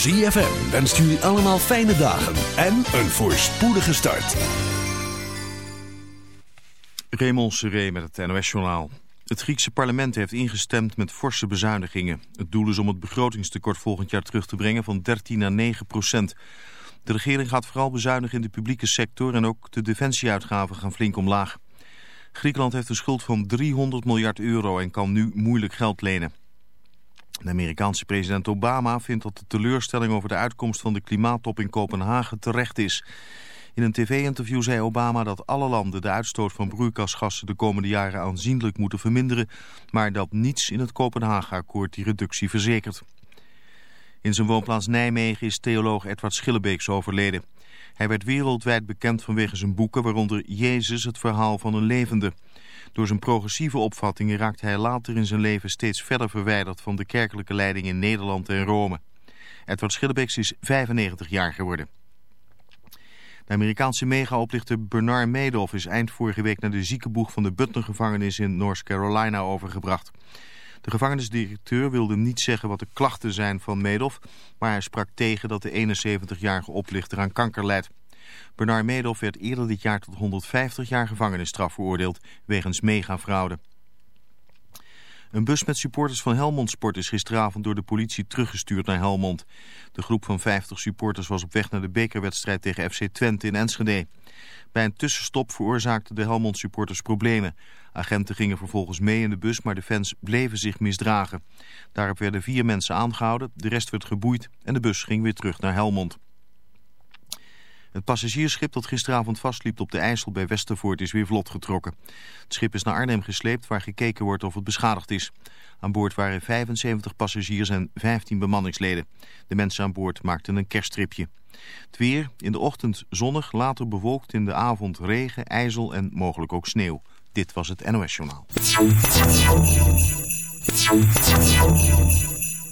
ZFM wenst jullie allemaal fijne dagen en een voorspoedige start. Raymond Seré met het NOS-journaal. Het Griekse parlement heeft ingestemd met forse bezuinigingen. Het doel is om het begrotingstekort volgend jaar terug te brengen van 13 naar 9 procent. De regering gaat vooral bezuinigen in de publieke sector en ook de defensieuitgaven gaan flink omlaag. Griekenland heeft een schuld van 300 miljard euro en kan nu moeilijk geld lenen. De Amerikaanse president Obama vindt dat de teleurstelling over de uitkomst van de klimaattop in Kopenhagen terecht is. In een tv-interview zei Obama dat alle landen de uitstoot van broeikasgassen de komende jaren aanzienlijk moeten verminderen, maar dat niets in het Kopenhagen-akkoord die reductie verzekert. In zijn woonplaats Nijmegen is theoloog Edward Schillebeeks overleden. Hij werd wereldwijd bekend vanwege zijn boeken, waaronder Jezus, het verhaal van een levende. Door zijn progressieve opvattingen raakte hij later in zijn leven steeds verder verwijderd van de kerkelijke leiding in Nederland en Rome. Edward Schillebeeks is 95 jaar geworden. De Amerikaanse mega-oplichter Bernard Madoff is eind vorige week naar de ziekenboeg van de Butler-gevangenis in North Carolina overgebracht. De gevangenisdirecteur wilde niet zeggen wat de klachten zijn van Madoff, maar hij sprak tegen dat de 71-jarige oplichter aan kanker leidt. Bernard Madoff werd eerder dit jaar tot 150 jaar gevangenisstraf veroordeeld wegens megafraude. Een bus met supporters van Helmond Sport is gisteravond door de politie teruggestuurd naar Helmond. De groep van 50 supporters was op weg naar de bekerwedstrijd tegen FC Twente in Enschede. Bij een tussenstop veroorzaakten de Helmond supporters problemen. Agenten gingen vervolgens mee in de bus, maar de fans bleven zich misdragen. Daarop werden vier mensen aangehouden, de rest werd geboeid en de bus ging weer terug naar Helmond. Het passagiersschip dat gisteravond vastliep op de IJssel bij Westervoort is weer vlot getrokken. Het schip is naar Arnhem gesleept waar gekeken wordt of het beschadigd is. Aan boord waren 75 passagiers en 15 bemanningsleden. De mensen aan boord maakten een kersttripje. Het weer, in de ochtend zonnig, later bewolkt, in de avond regen, ijzel en mogelijk ook sneeuw. Dit was het NOS Journaal.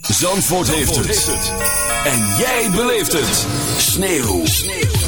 Zandvoort, heeft, het. En jij beleeft het. Sneeuw. Sneeuw.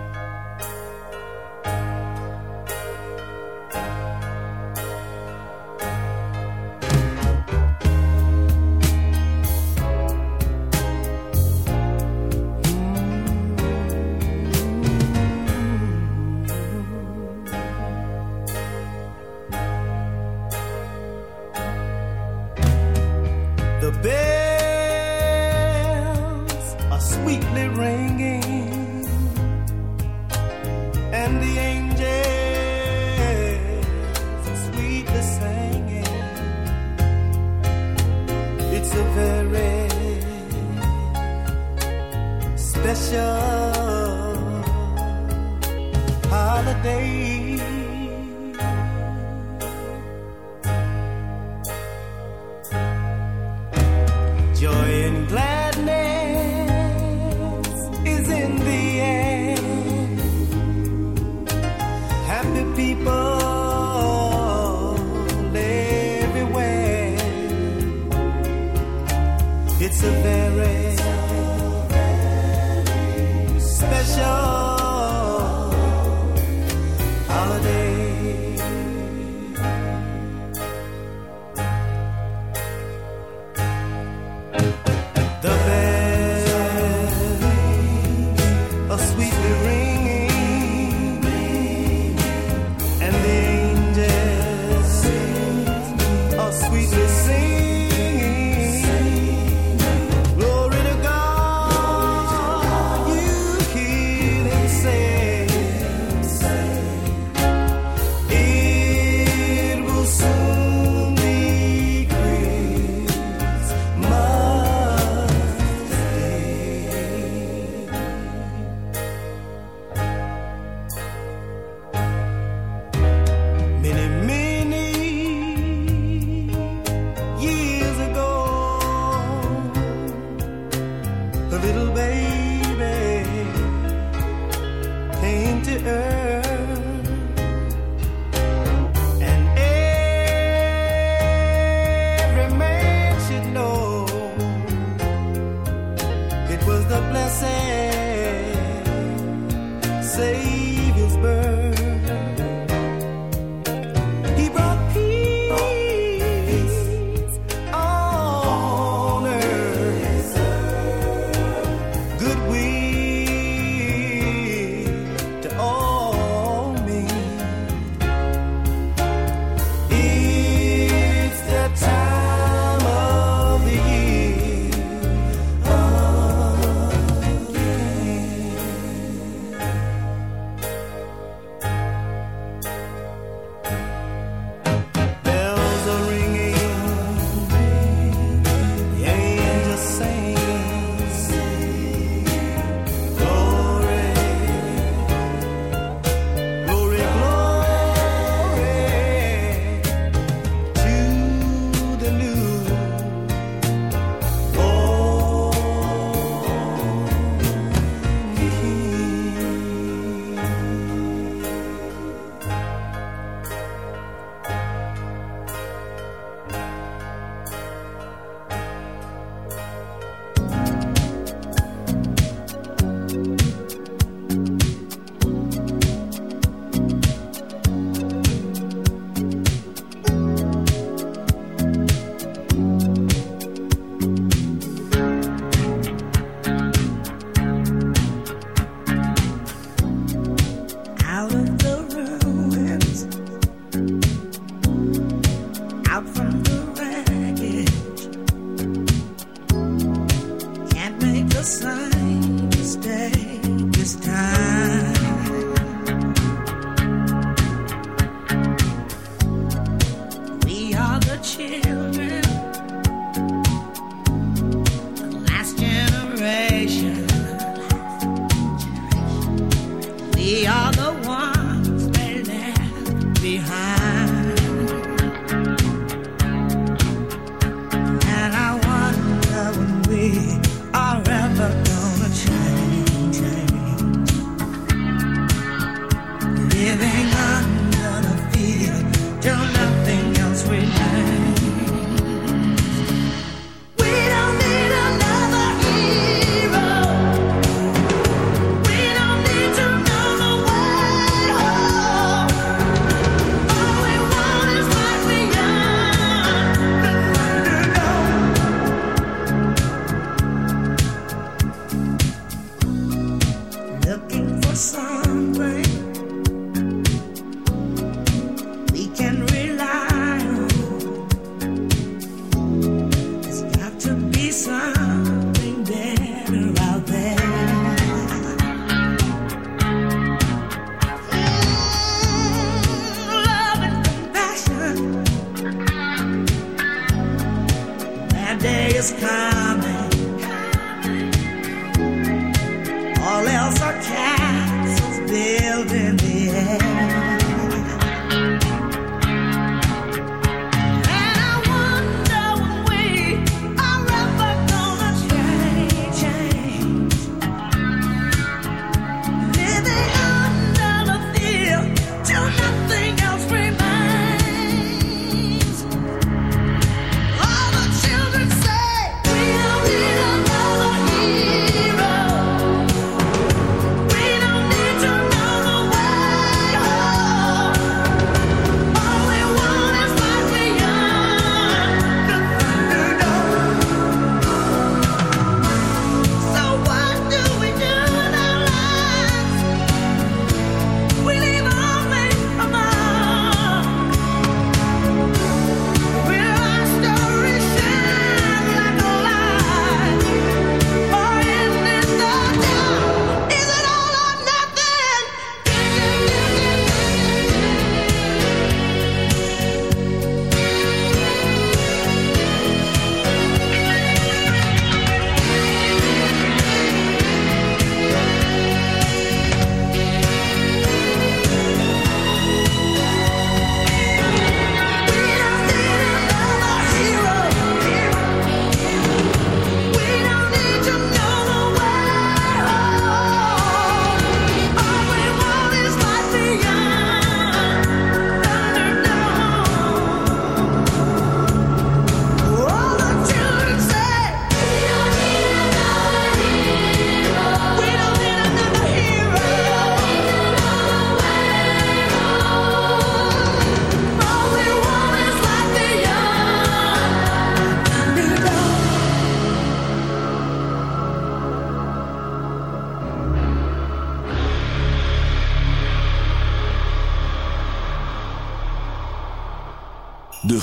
It's a very, it's a very special.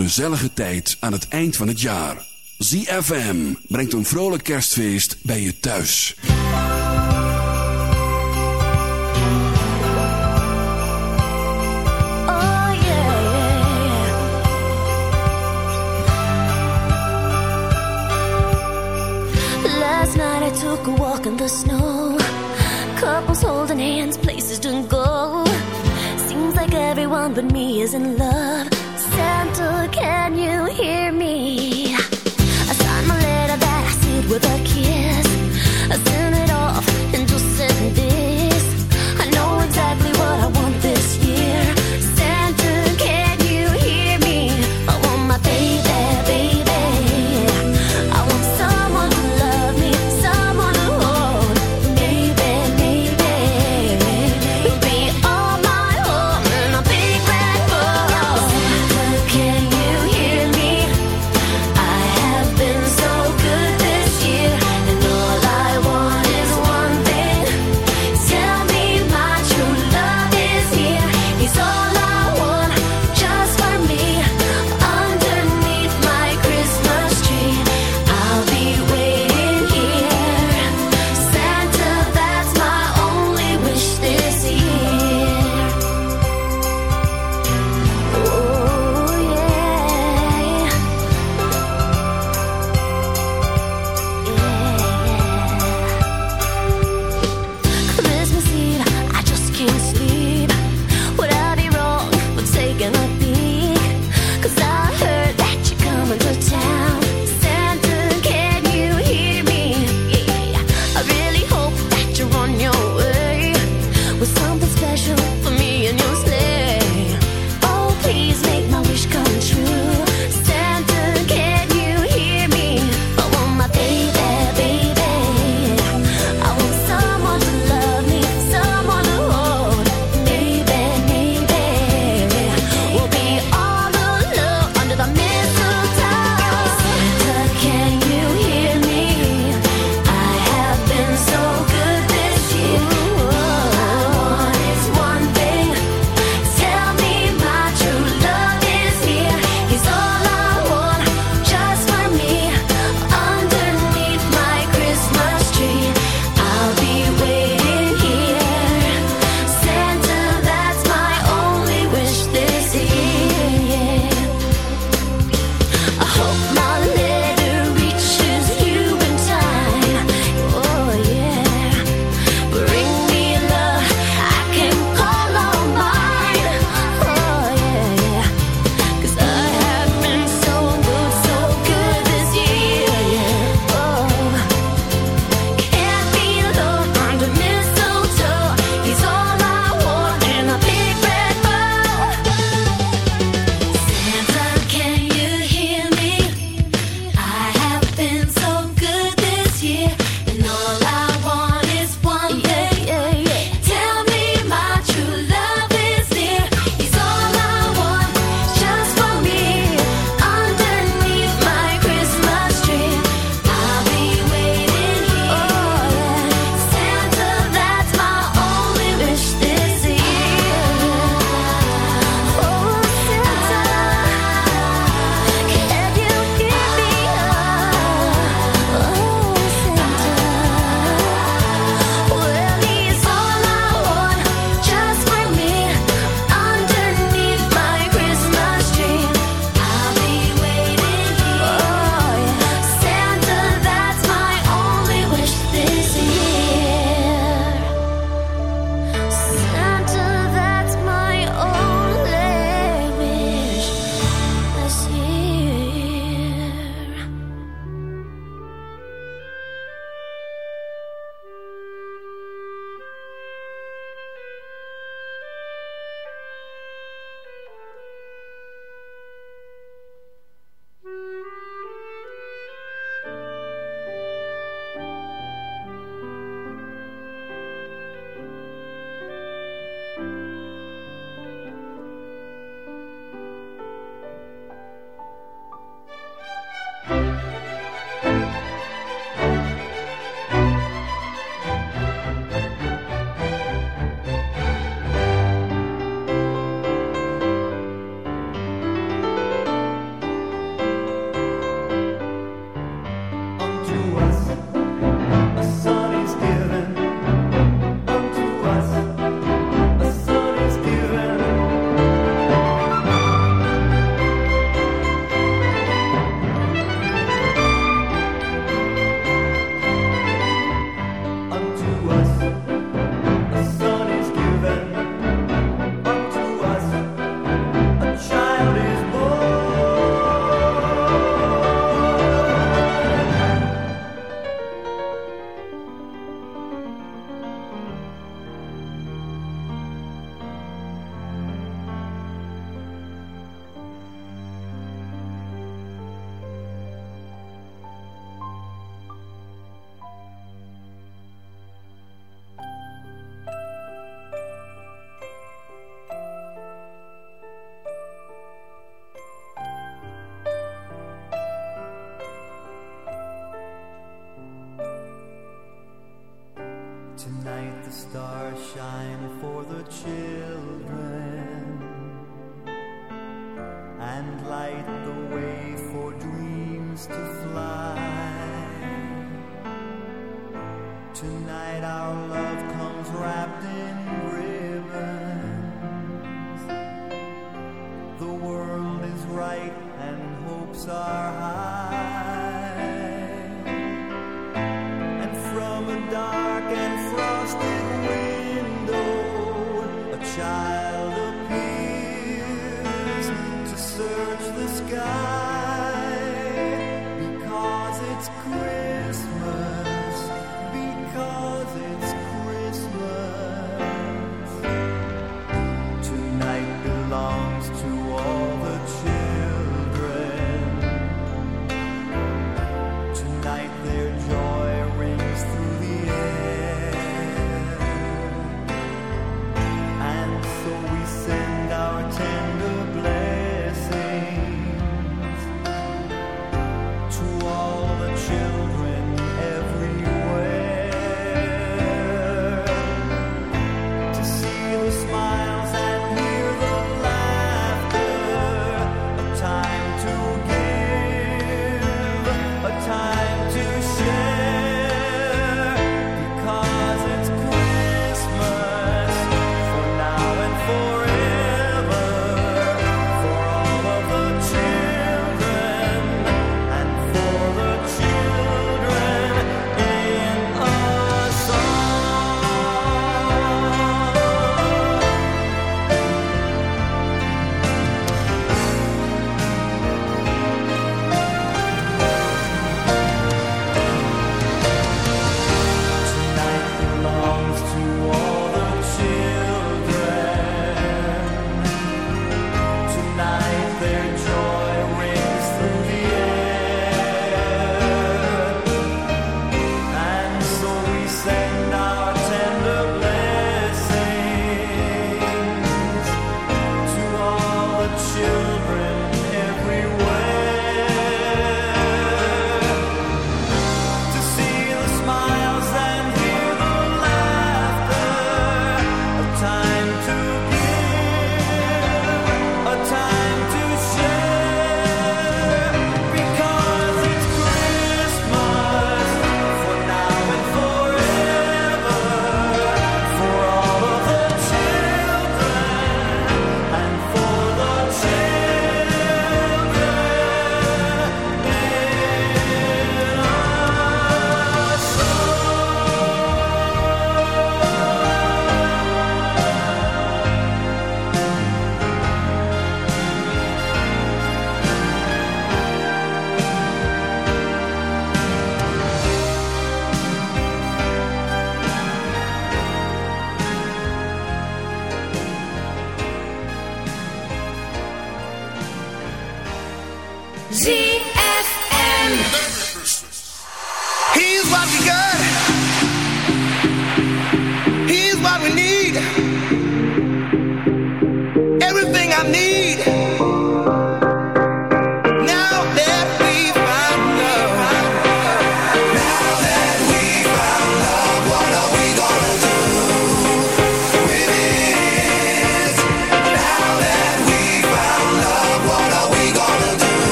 Gezellige tijd aan het eind van het jaar. ZFM brengt een vrolijk kerstfeest bij je thuis. Oh took a walk in the snow. Couples holding hands, places to go. Seems like everyone but me is in love. Santa, can you hear me? I signed my letter that I sealed with a kiss. I sent it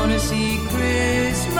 wanna see Christmas.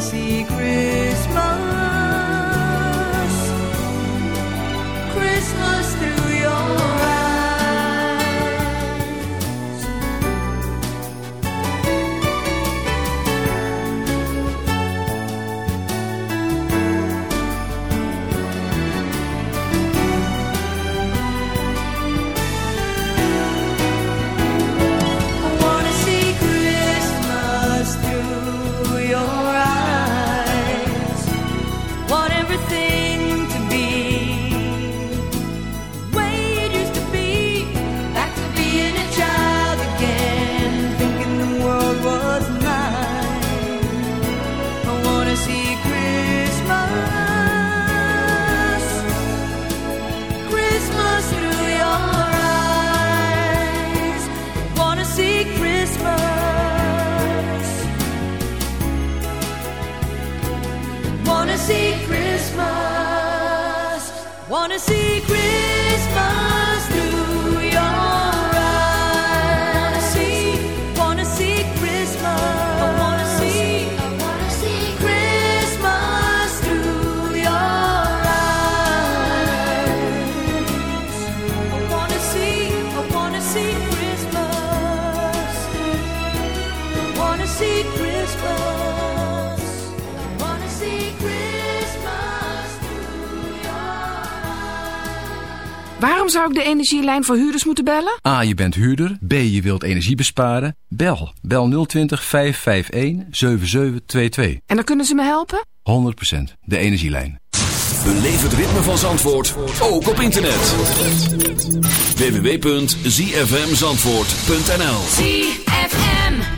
secret. Energielijn voor huurders moeten bellen? A. Je bent huurder. B. Je wilt energie besparen. Bel. Bel 020 551 7722. En dan kunnen ze me helpen? 100% de energielijn. Beleef het ritme van Zandvoort, ook op internet. www.zfmzandvoort.nl ZFM.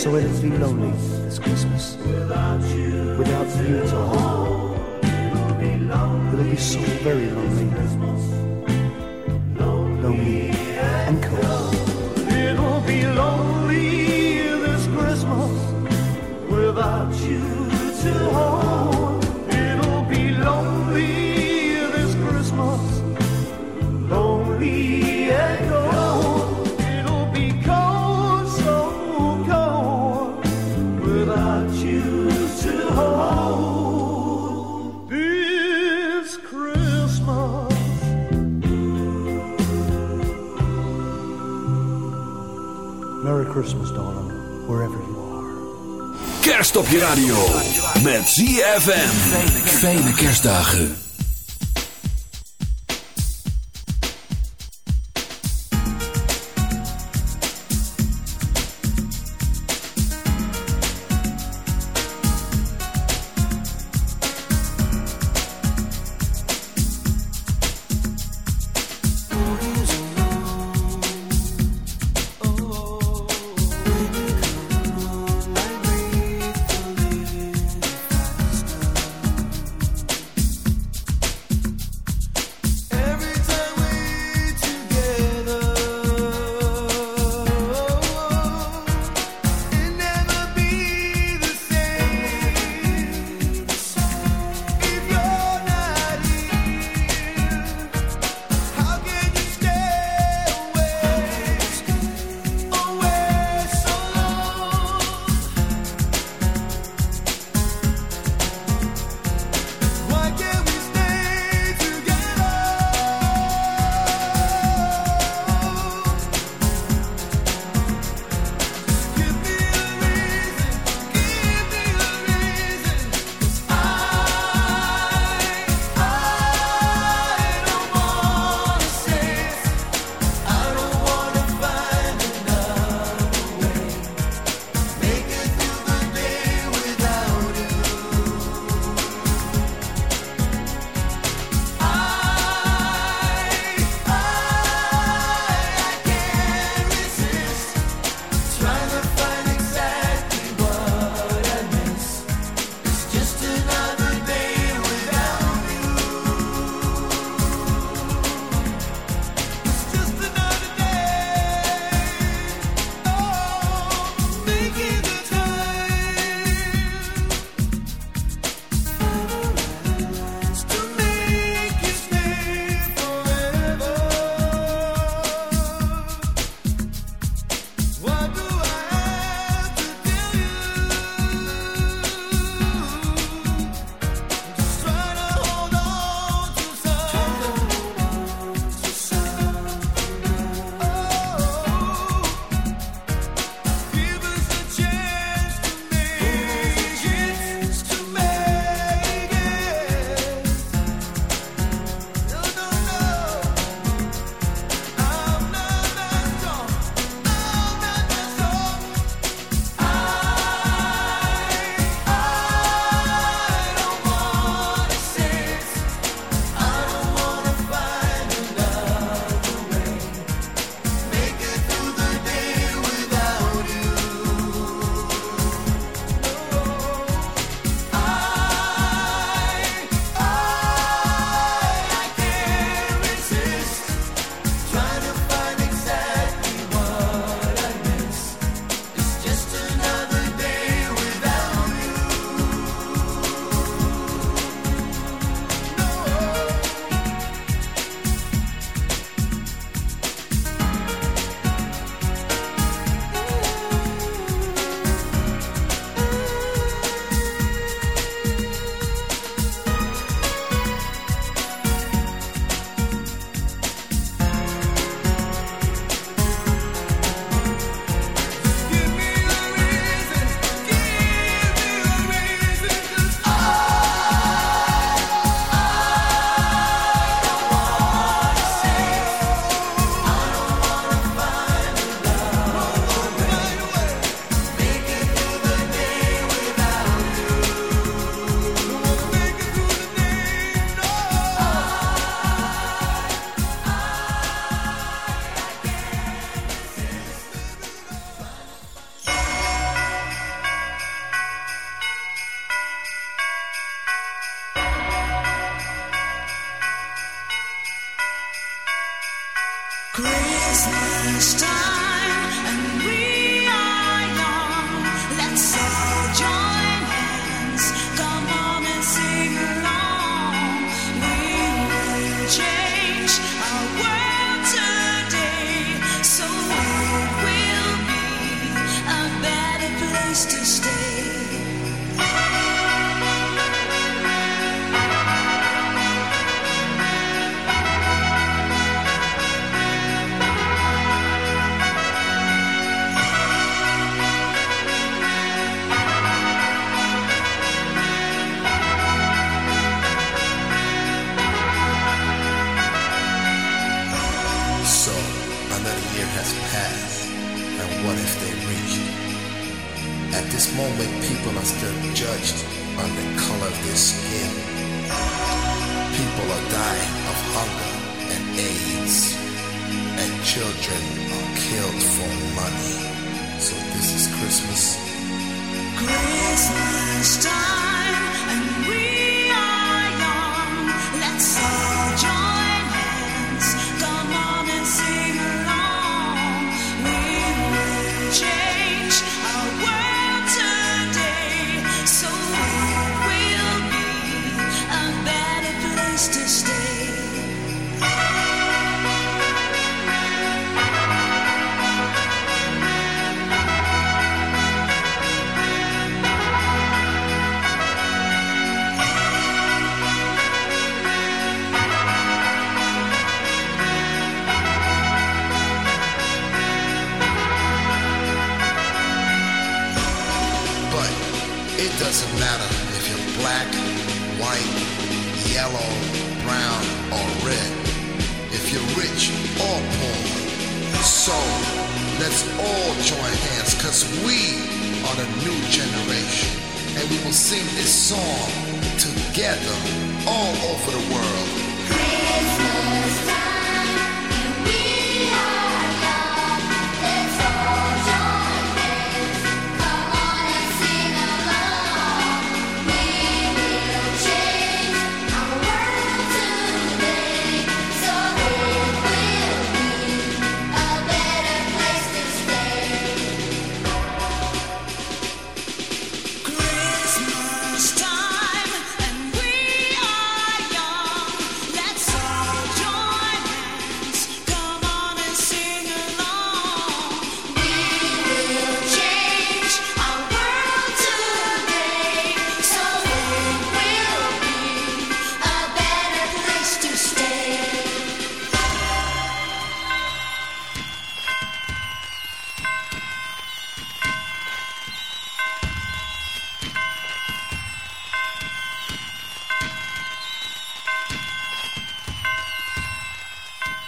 So it'll be lonely this Christmas. Without you. Without you to hold. It'll be so very. Lonely Christmas, darling, wherever you are. Kerst op je radio. Met ZFM. Fijne kerstdagen. Christmas.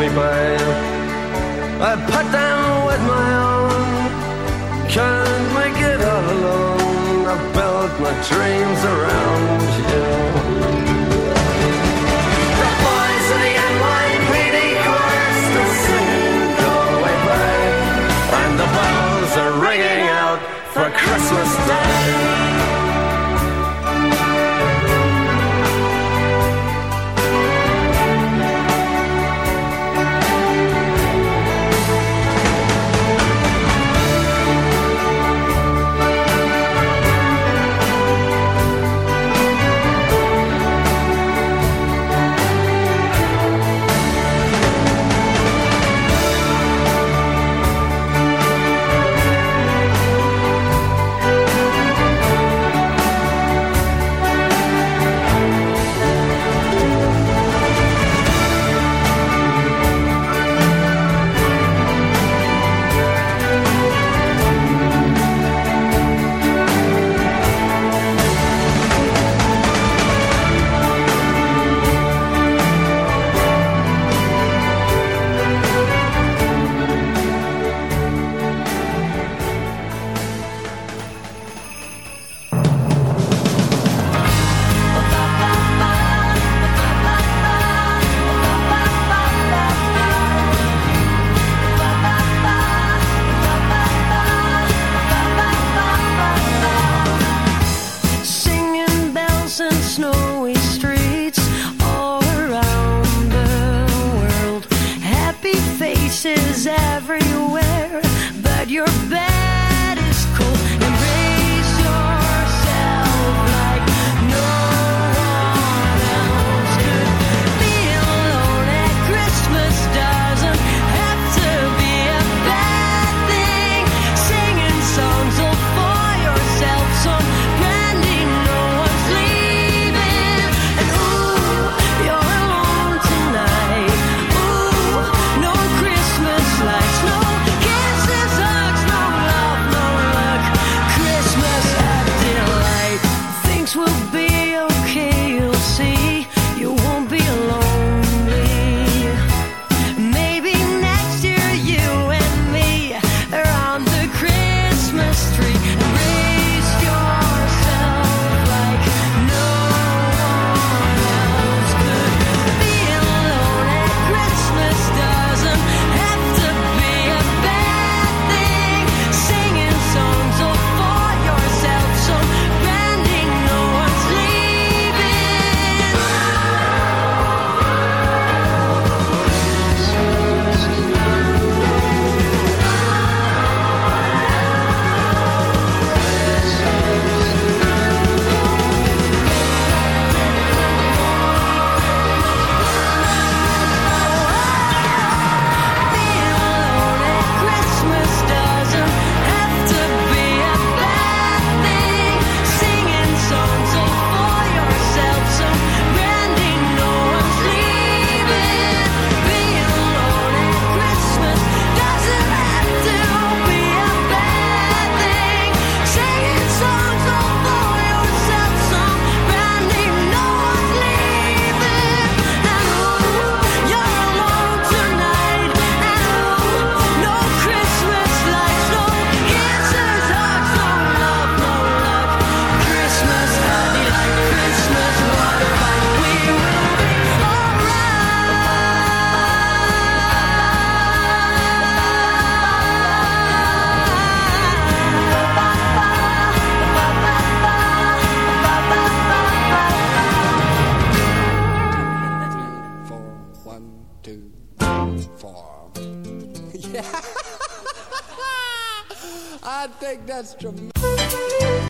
me by. I put them with my own. Can't make it all alone. I built my dreams around you.